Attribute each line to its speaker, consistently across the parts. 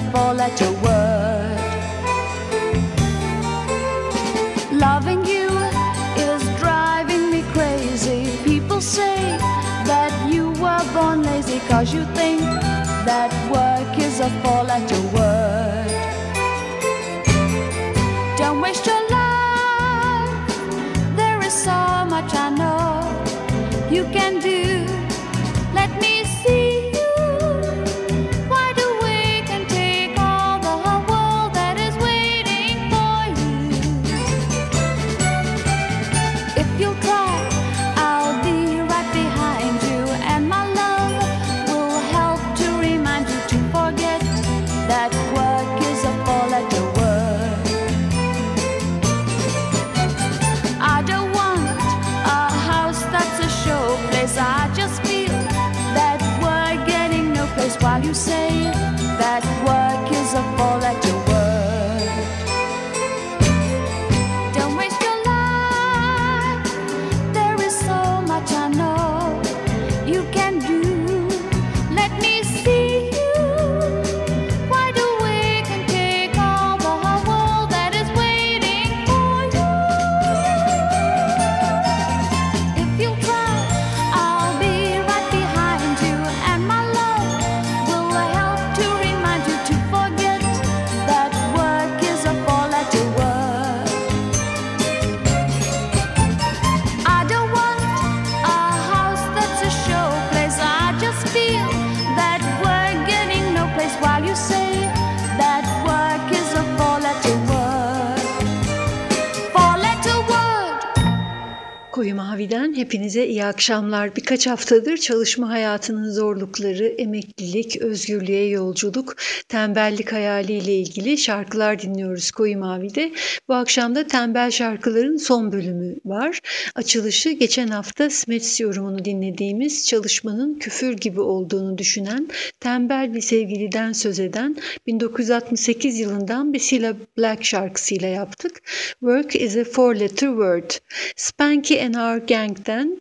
Speaker 1: think work is a four letter word. Loving you is driving me crazy. People say that you were born lazy cause you think that work is a four
Speaker 2: akşamlar. Birkaç haftadır çalışma hayatının zorlukları, emeklilik, özgürlüğe yolculuk, tembellik hayaliyle ilgili şarkılar dinliyoruz Koyu Mavi'de. Bu akşam da tembel şarkıların son bölümü var. Açılışı geçen hafta Smets yorumunu dinlediğimiz çalışmanın küfür gibi olduğunu düşünen, tembel bir sevgiliden söz eden 1968 yılından bir Cilla Black şarkısıyla yaptık. Work is a four letter word. Spanky and Our Gang'den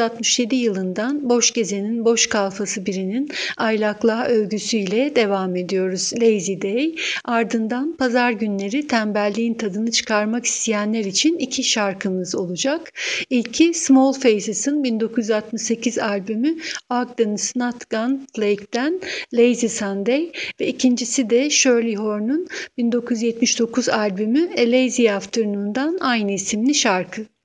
Speaker 2: 1967 yılından boş gezenin boş kalfası birinin aylaklığa övgüsüyle devam ediyoruz. Lazy Day ardından pazar günleri tembelliğin tadını çıkarmak isteyenler için iki şarkımız olacak. İlki Small Faces'ın 1968 albümü Ogden Snotgun Flake'den Lazy Sunday ve ikincisi de Shirley Horn'un 1979 albümü A Lazy Afternoon'dan aynı isimli şarkı.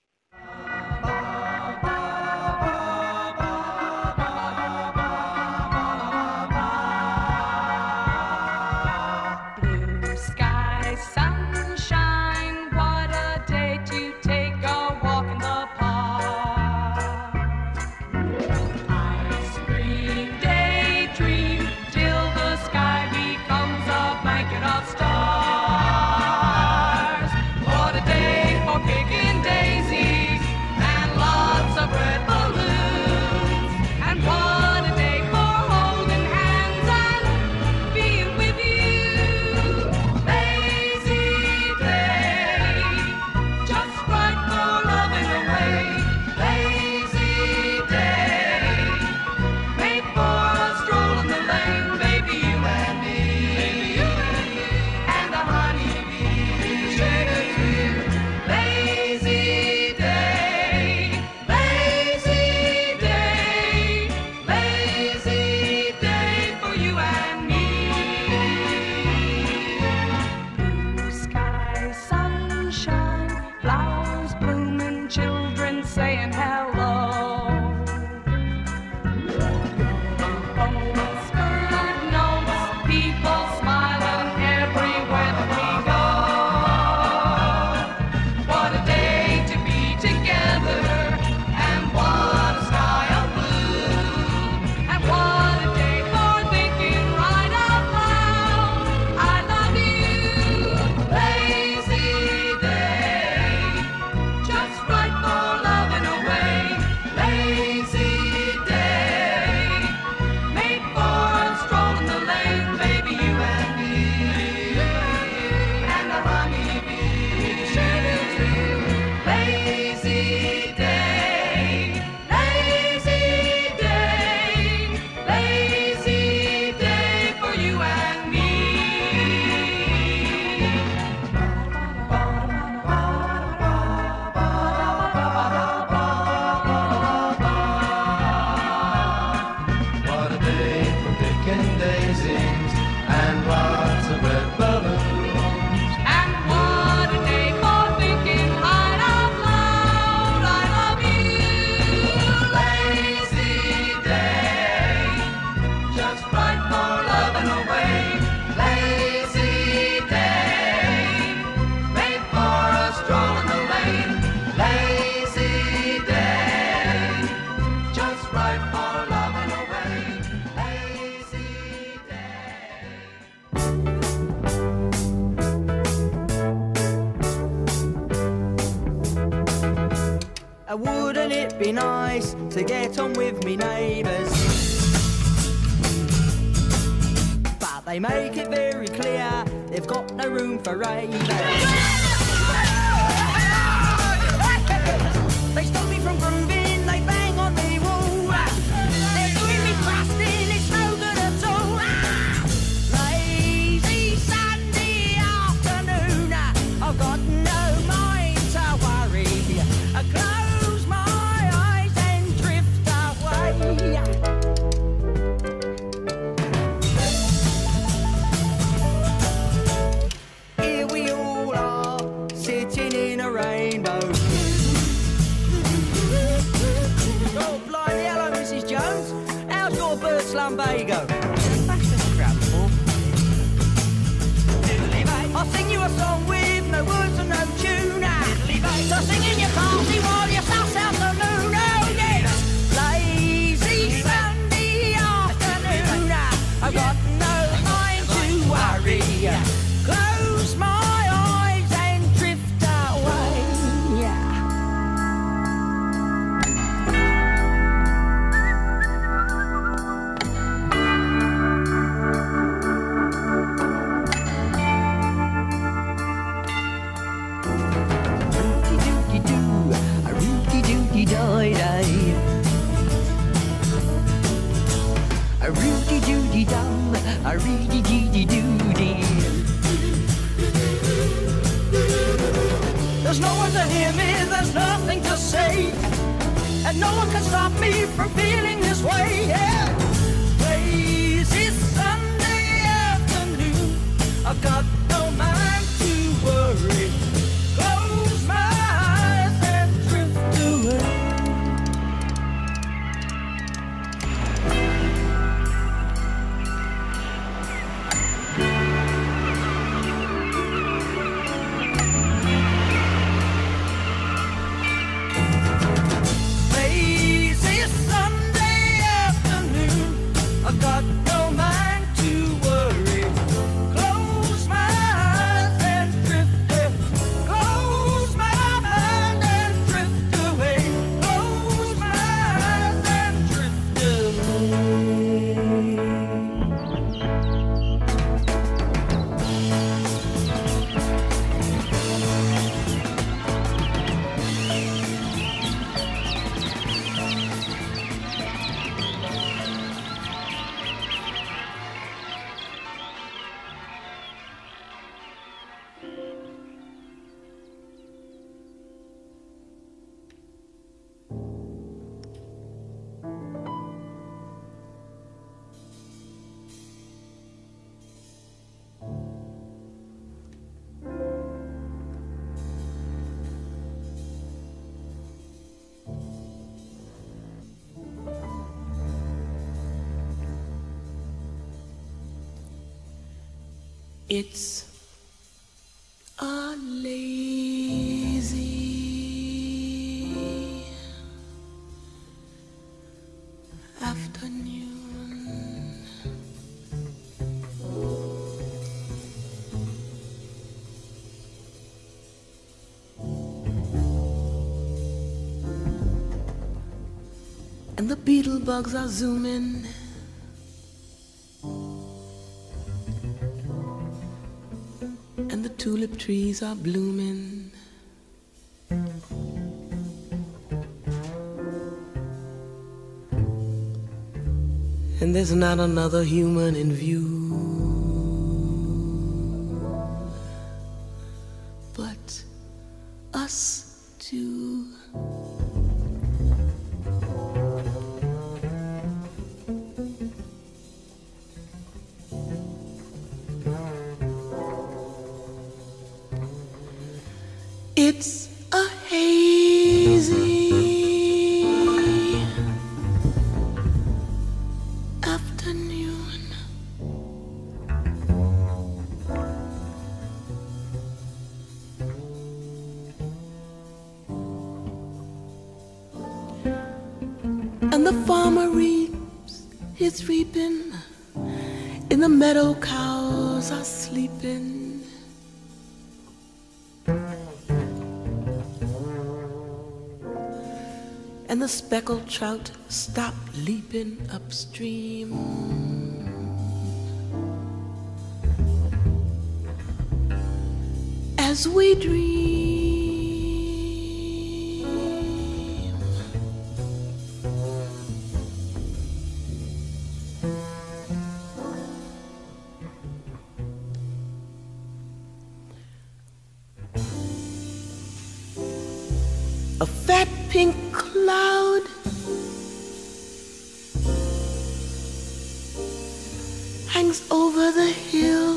Speaker 3: Right.
Speaker 4: It's a lazy afternoon. And the beetle bugs are zooming. The trees are blooming. And there's not another human in view. Speckled trout stop leaping upstream. As we dream. A fat pink cloud over the hill.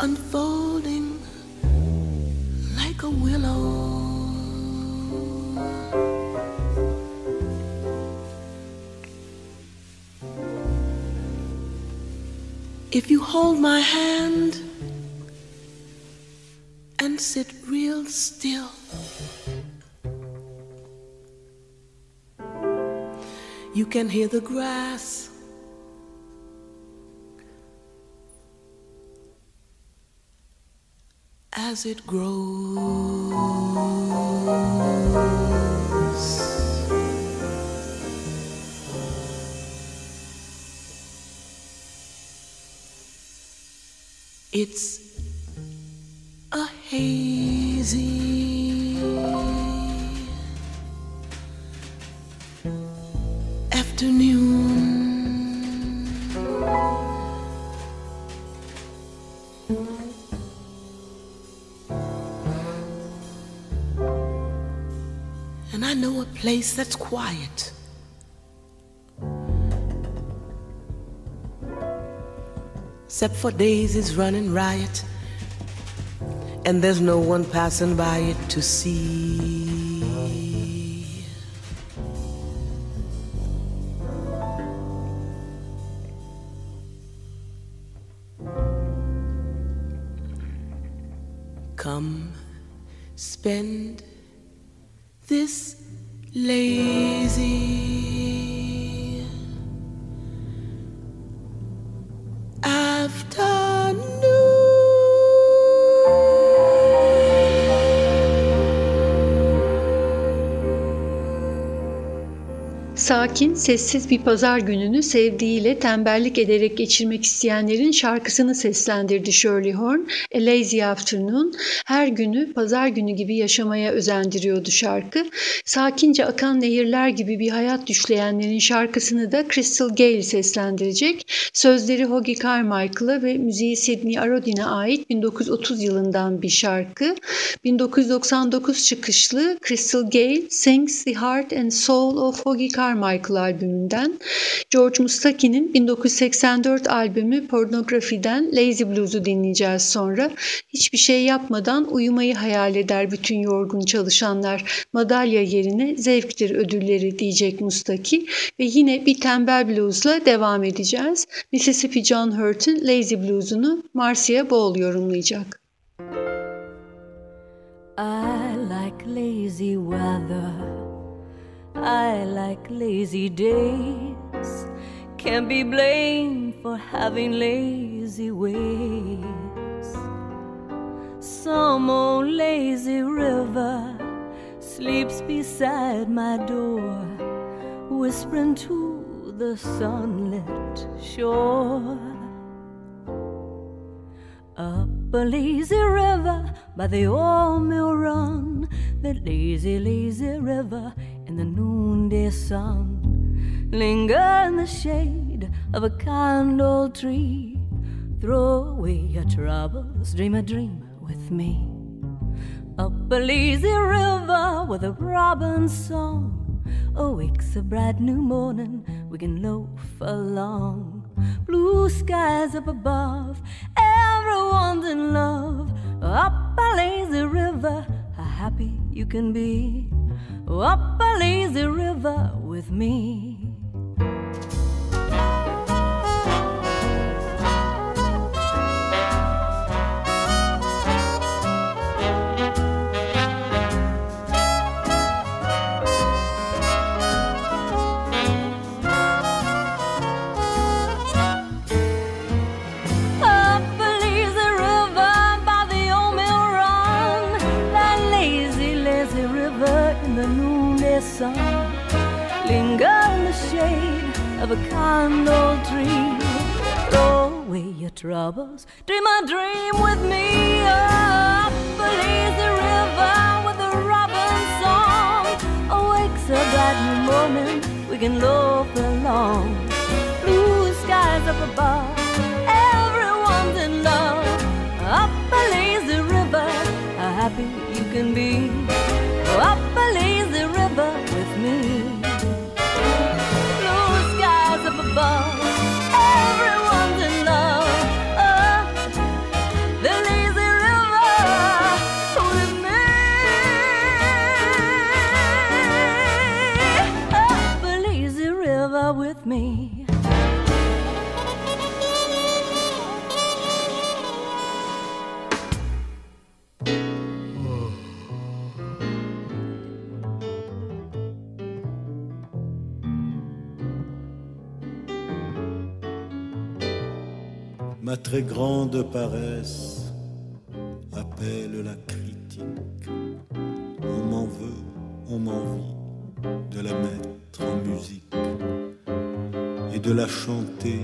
Speaker 4: Unfolding like a willow. If you hold my hand and sit real still, you can hear the grass as it grows. It's place that's quiet. Except for daisies running riot, and there's no one passing by it to see.
Speaker 2: Sakin, sessiz bir pazar gününü sevdiğiyle tembellik ederek geçirmek isteyenlerin şarkısını seslendirdi Shirley Horn. A Lazy Afternoon. Her günü pazar günü gibi yaşamaya özendiriyordu şarkı. Sakince akan nehirler gibi bir hayat düşleyenlerin şarkısını da Crystal Gale seslendirecek. Sözleri Hoagy Carmichael'a ve müziği Sidney Arodin'e ait 1930 yılından bir şarkı. 1999 çıkışlı Crystal Gale Sings the Heart and Soul of Hoagy Carmichael albümünden. George Mustaki'nin 1984 albümü Pornography'den Lazy Blues'u dinleyeceğiz sonra. Hiçbir şey yapmadan uyumayı hayal eder bütün yorgun çalışanlar. Madalya yerine zevktir ödülleri diyecek Mustaki ve yine bir tembel bluesla devam edeceğiz. Mississippi John Hurt'un Lazy Blues'unu Marcia Ball yorumlayacak.
Speaker 5: I like lazy weather. I like lazy days. Can't be blamed for having lazy ways. Some old lazy river sleeps beside my door, whispering to the sunlit shore. Up a lazy river by the old mill run, that lazy, lazy river in the noonday sun. Linger in the shade of a old tree. Throw away your troubles, dream a dream with me. Up a lazy river with a robin's song oh, awakes a bright new morning. We can loaf along. Blue skies up above, everyone's in love. Up a lazy river, how happy you can be. Up a lazy river with me. Linger in the shade of a kind old tree. Throw away your troubles, dream a dream with me. Up a lazy river with a robin song. Awakes a bright new morning, we can loaf along. Blue skies up above, everyone's in love. Up a lazy river, how happy you can be.
Speaker 6: Ma très grande paresse appelle la critique. On m'en veut, on m'envie de la mettre en musique et de la chanter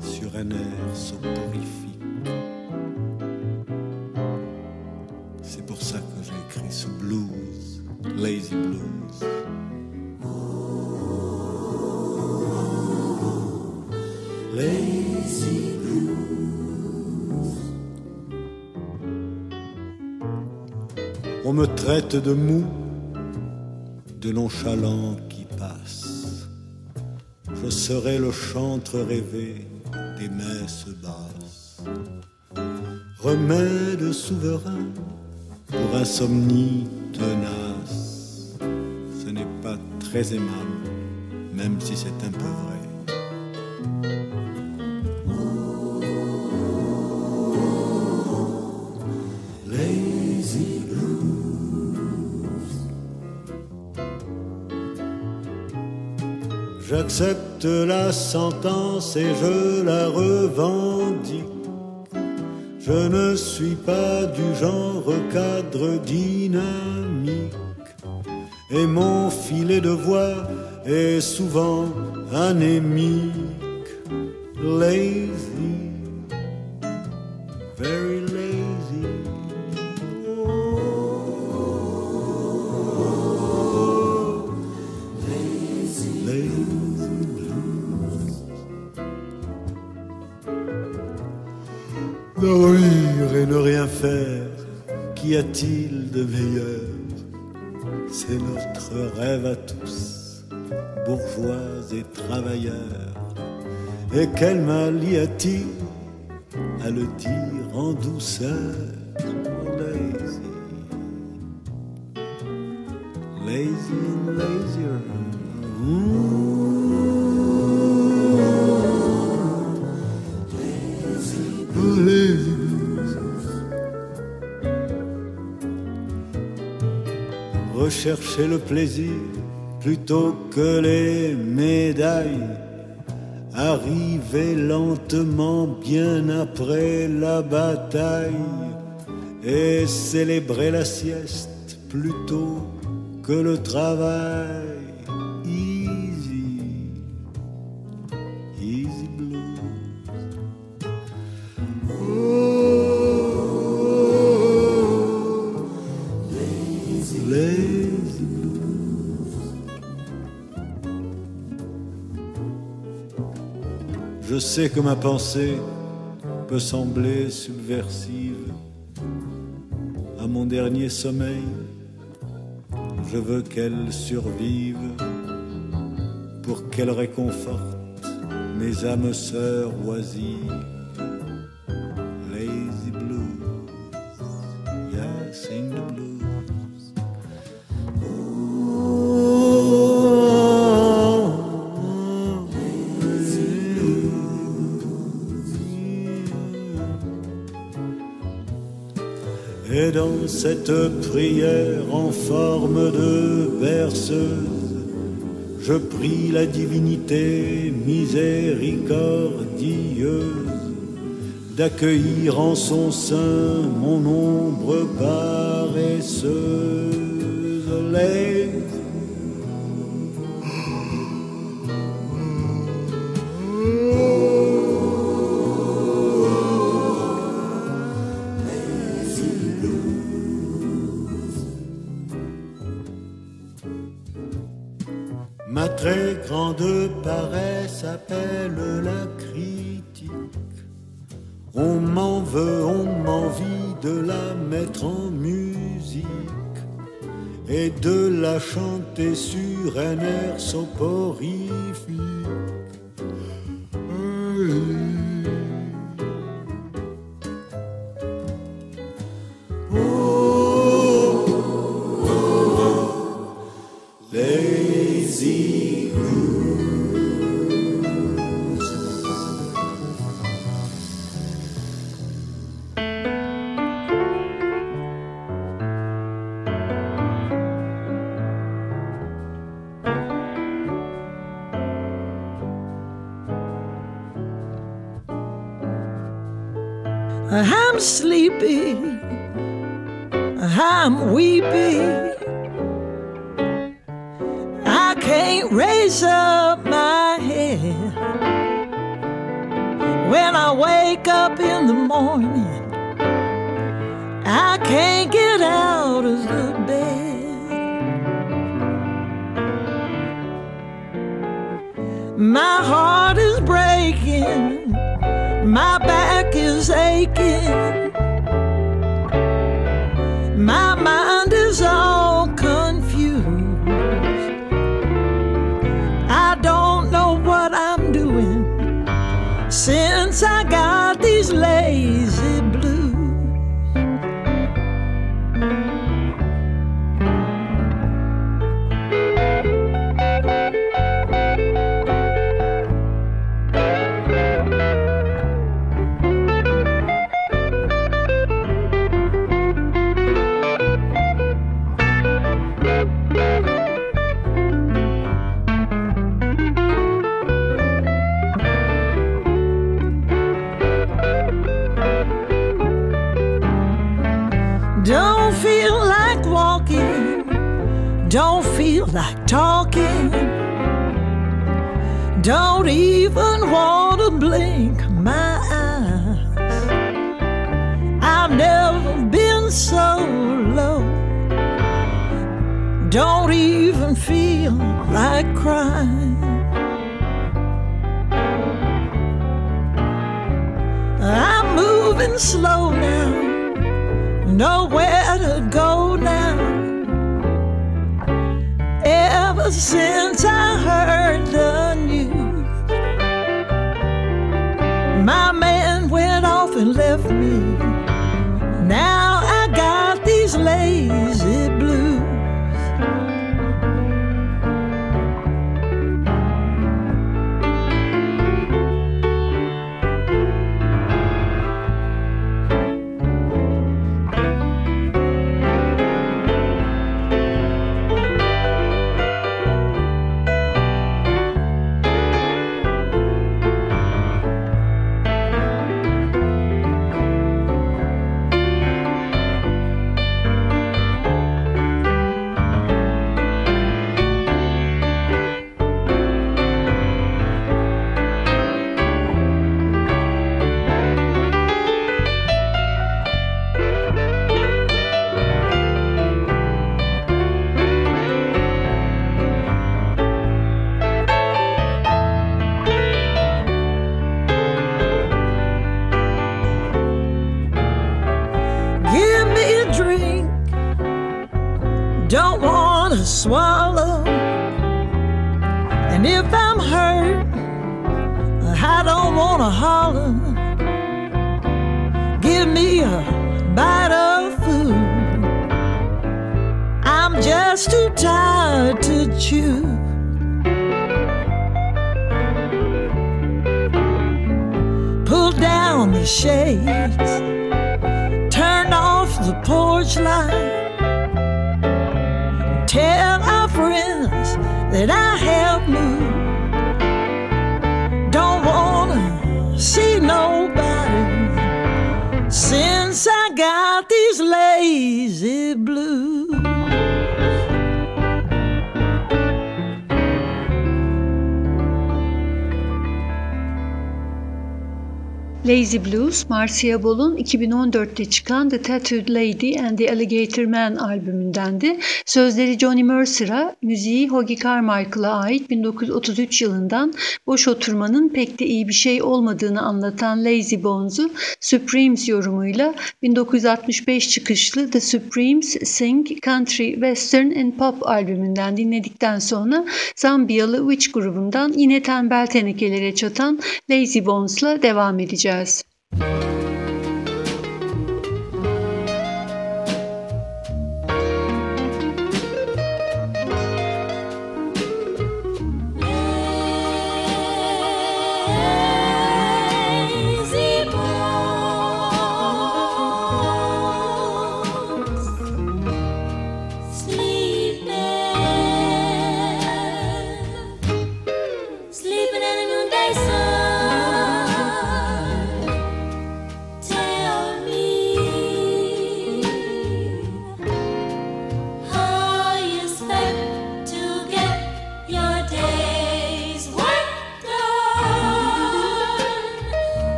Speaker 6: sur un air soporifique. C'est pour ça que j'ai écrit ce blues, lazy blues. Lazy Me traite de mou, de nonchalant qui passe. Je serai le chantre rêvé des messes basses. Remède souverain pour insomnie tenace. Ce n'est pas très aimable, même si c'est un peu vrai. J'accepte la sentence et je la revendique. Je ne suis pas du genre cadre dynamique. Et mon filet de voix est souvent anémique. Travailleurs. Et quel mal y a-t-il à le dire en douceur Lazy, lazy and lazier. Rechercher le plaisir plutôt que les médailles. Arriver lentement bien après la bataille et célébrer la sieste plutôt que le travail. Sais que ma pensée peut sembler subversive à mon dernier sommeil. Je veux qu'elle survive pour qu'elle réconforte mes âmes sœurs oisives. Cette prière en forme de berceuse, je prie la divinité miséricordieuse d'accueillir en son sein mon ombre paresseuse. Ma très grande paresse appelle la critique. On m'en veut, on m'envie de la mettre en musique et de la chanter sur un air soporifique.
Speaker 7: See. crime. I'm moving slow now, nowhere to go now. Ever since I Blues,
Speaker 2: Marcia Ball'un 2014'te çıkan The Tattooed Lady and the Alligator Man albümündendi. Sözleri Johnny Mercer'a, müziği Hoagy Carmichael'a ait 1933 yılından boş oturmanın pek de iyi bir şey olmadığını anlatan Lazy Bones'u Supremes yorumuyla 1965 çıkışlı The Supremes Sing Country, Western and Pop albümünden dinledikten sonra Zambiyalı Witch grubundan yine tembel tenekelere çatan Lazy Bones'la devam edeceğiz.
Speaker 8: Thank you.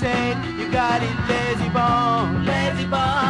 Speaker 8: you got it lazy bone, lazy bone.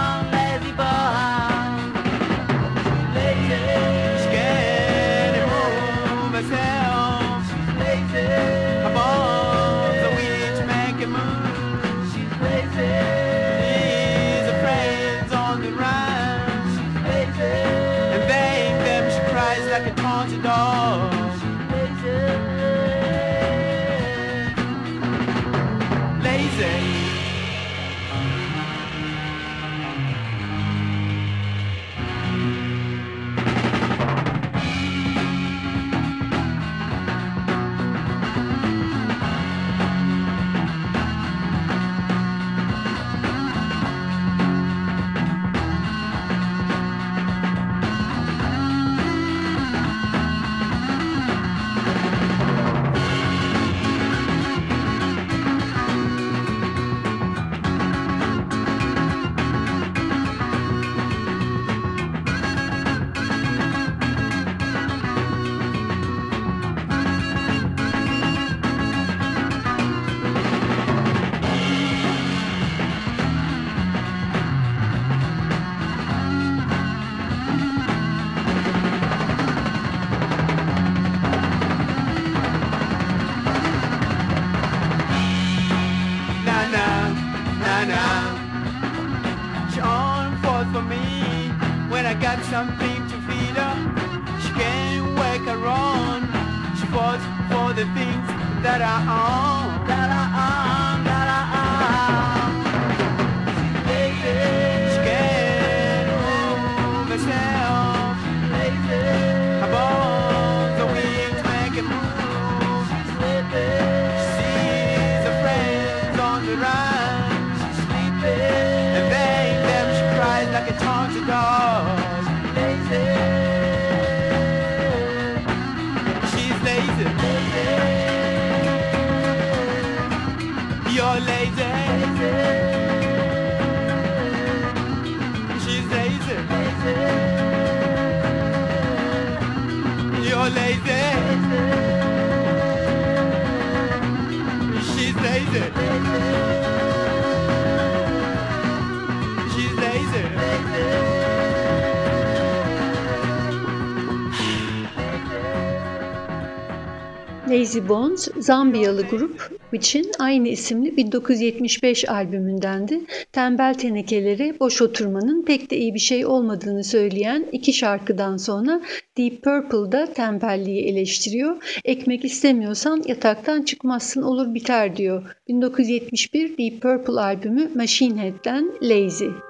Speaker 8: Bones,
Speaker 2: Zambiyalı grup için aynı isimli 1975 albümündendi. Tembel tenekelere boş oturmanın pek de iyi bir şey olmadığını söyleyen iki şarkıdan sonra Deep Purple da tembelliği eleştiriyor. Ekmek istemiyorsan yataktan çıkmazsın olur biter diyor. 1971 Deep Purple albümü Machine Head'den Lazy.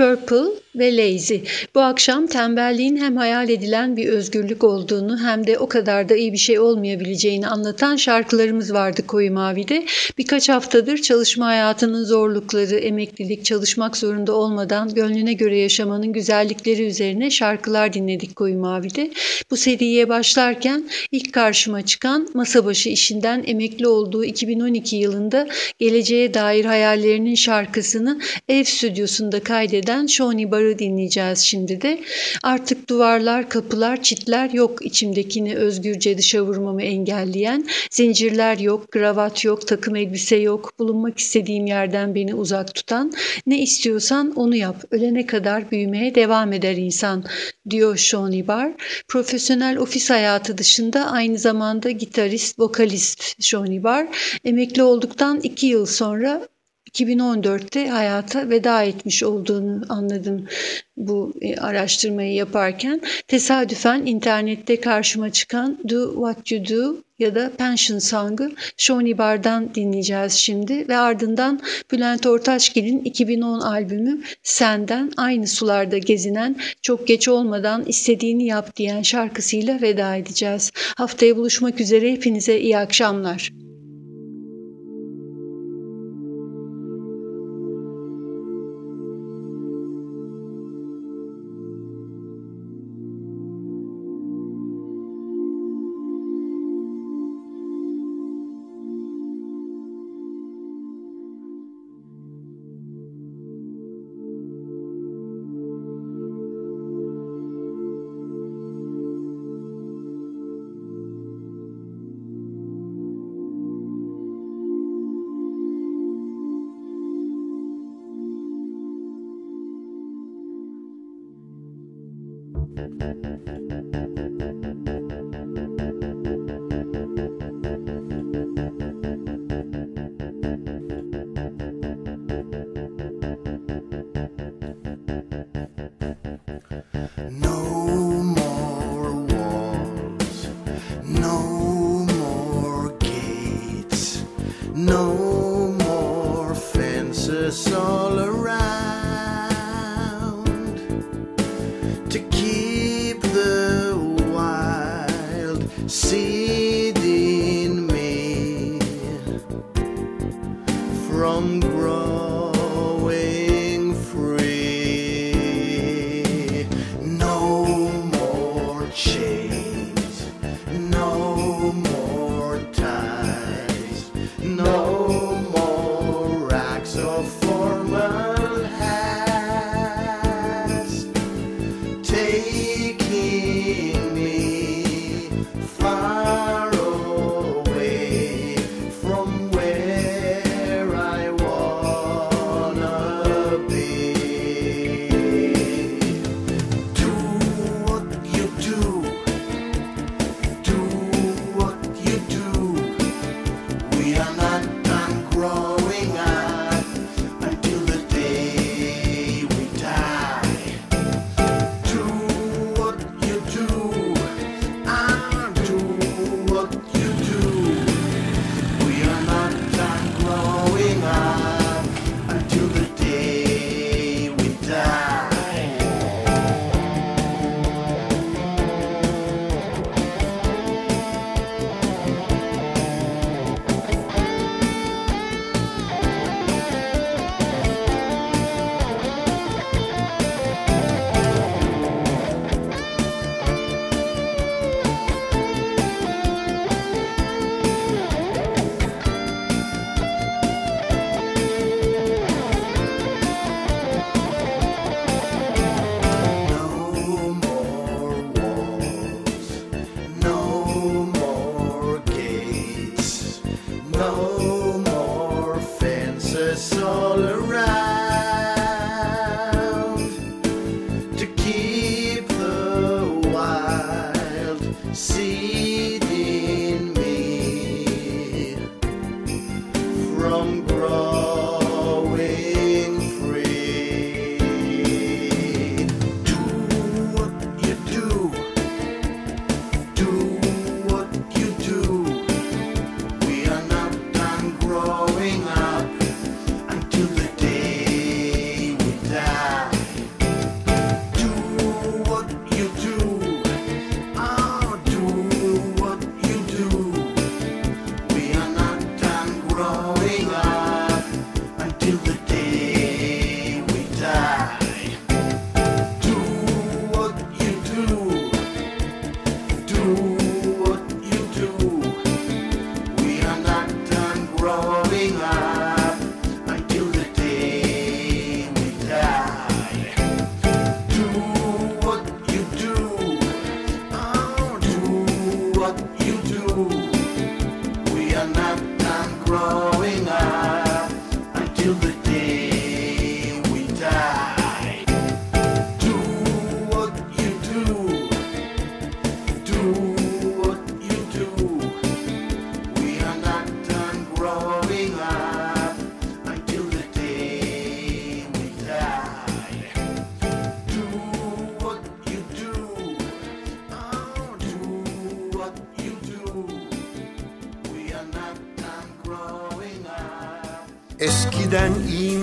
Speaker 2: Purple ve Lazy. Bu akşam tembelliğin hem hayal edilen bir özgürlük olduğunu hem de o kadar da iyi bir şey olmayabileceğini anlatan şarkılarımız vardı Koyu Mavi'de. Birkaç haftadır çalışma hayatının zorlukları, emeklilik, çalışmak zorunda olmadan gönlüne göre yaşamanın güzellikleri üzerine şarkılar dinledik Koyu Mavi'de. Bu seriye başlarken ilk karşıma çıkan masa başı işinden emekli olduğu 2012 yılında geleceğe dair hayallerinin şarkısını ev stüdyosunda kaydeden Shoni Bar'ı dinleyeceğiz şimdi de. Artık duvarlar, kapılar, çitler yok içimdekini özgürce dışa vurmamı engelleyen. Zincirler yok, kravat yok, takım elbise yok. Bulunmak istediğim yerden beni uzak tutan. Ne istiyorsan onu yap. Ölene kadar büyümeye devam eder insan diyor Shoni Bar. Profesyonel ofis hayatı dışında aynı zamanda gitarist, vokalist Shoni Bar. Emekli olduktan iki yıl sonra 2014'te hayata veda etmiş olduğunu anladım bu e, araştırmayı yaparken. Tesadüfen internette karşıma çıkan Do What You Do ya da Pension Song'ı Shoni Bar'dan dinleyeceğiz şimdi ve ardından Bülent Ortaçgil'in 2010 albümü Senden Aynı Sularda Gezinen Çok Geç Olmadan istediğini Yap diyen şarkısıyla veda edeceğiz. Haftaya buluşmak üzere hepinize iyi akşamlar.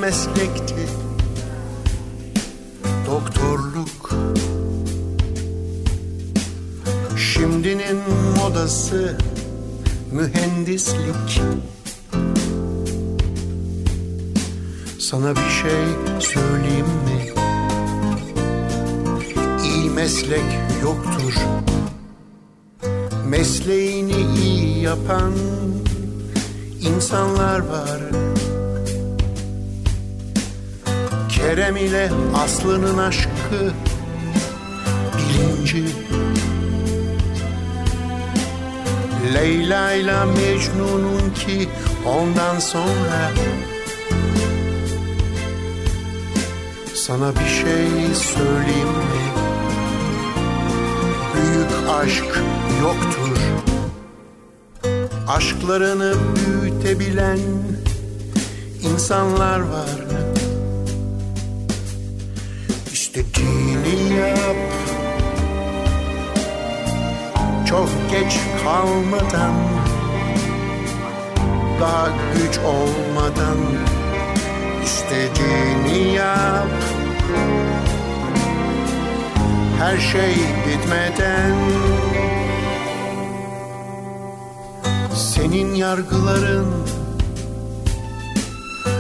Speaker 9: meslekti. Doktorluk. Şimdinin modası mühendislik. Sana bir şey söyleyeyim mi? İyi meslek yoktur. Mesleğini iyi yapan insanlar var. Kerem ile Aslı'nın aşkı. Birinci. Leyla ile Mecnun'un ki ondan sonra. Sana bir şey söyleyeyim mi? Büyük aşk yoktur. Aşklarını büyütebilen insanlar var. Çok geç kalmadan Daha güç olmadan istediğini yap. Her şey bitmeden. Senin yargıların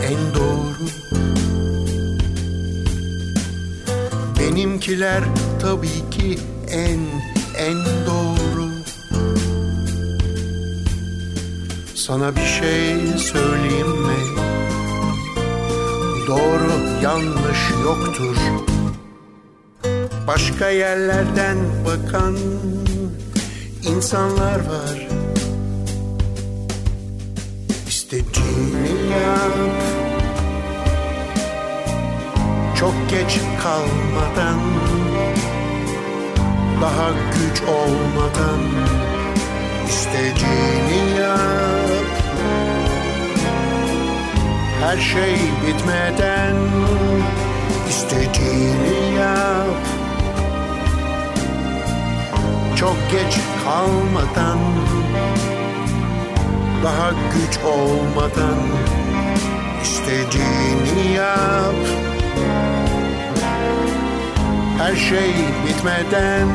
Speaker 9: en doğru. Benimkiler tabii ki en en doğru Sana bir şey söyleyeyim mi? Doğru yanlış yoktur. Başka yerlerden bakan insanlar var. İstediğini yap. Çok geç kalmadan Daha güç olmadan İstediğini yap Her şey bitmeden İstediğini yap. Çok geç kalmadan Daha güç olmadan İstediğini yap. Her şey bitmeden